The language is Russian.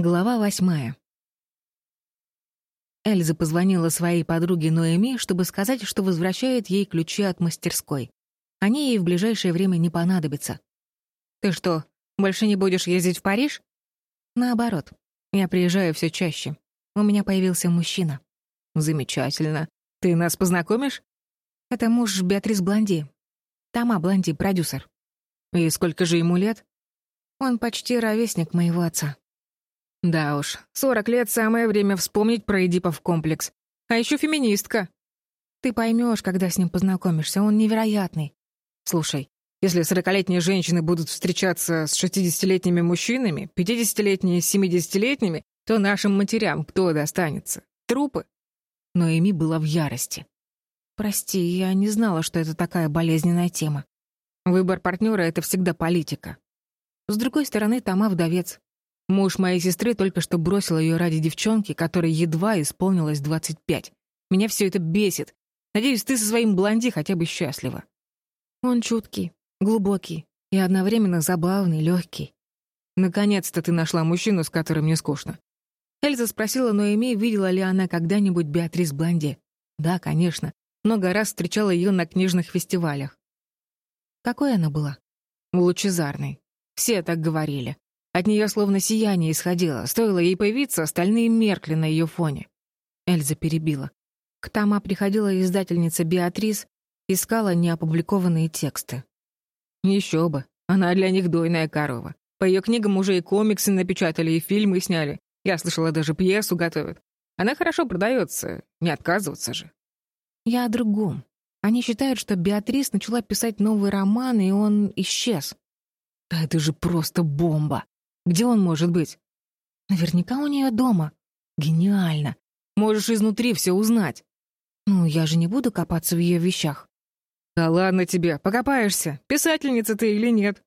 Глава восьмая. Эльза позвонила своей подруге Ноэми, чтобы сказать, что возвращает ей ключи от мастерской. Они ей в ближайшее время не понадобятся. «Ты что, больше не будешь ездить в Париж?» «Наоборот. Я приезжаю все чаще. У меня появился мужчина». «Замечательно. Ты нас познакомишь?» «Это муж Беатрис Блонди. Тома Блонди, продюсер». «И сколько же ему лет?» «Он почти ровесник моего отца». Да уж, сорок лет — самое время вспомнить про Эдипов комплекс. А еще феминистка. Ты поймешь, когда с ним познакомишься, он невероятный. Слушай, если сорокалетние женщины будут встречаться с шестидесятилетними мужчинами, пятидесятилетние с семидесятилетними, то нашим матерям кто достанется? Трупы? Но Эми была в ярости. Прости, я не знала, что это такая болезненная тема. Выбор партнера — это всегда политика. С другой стороны, Тома вдовец. Муж моей сестры только что бросил ее ради девчонки, которой едва исполнилось 25. Меня все это бесит. Надеюсь, ты со своим блонди хотя бы счастлива. Он чуткий, глубокий и одновременно забавный, легкий. Наконец-то ты нашла мужчину, с которым не скучно. Эльза спросила Ноэми, видела ли она когда-нибудь Беатрис Блонди. Да, конечно. Много раз встречала ее на книжных фестивалях. Какой она была? Лучезарной. Все так говорили. От нее словно сияние исходило. Стоило ей появиться, остальные меркли на ее фоне. Эльза перебила. К Тома приходила издательница Беатрис, искала неопубликованные тексты. Еще бы. Она для них дойная корова. По ее книгам уже и комиксы напечатали, и фильмы сняли. Я слышала, даже пьесу готовят. Она хорошо продается, не отказываться же. Я о другом. Они считают, что Беатрис начала писать новый роман, и он исчез. Да это же просто бомба. Где он может быть? Наверняка у нее дома. Гениально. Можешь изнутри все узнать. Ну, я же не буду копаться в ее вещах. Да ладно тебе, покопаешься, писательница ты или нет.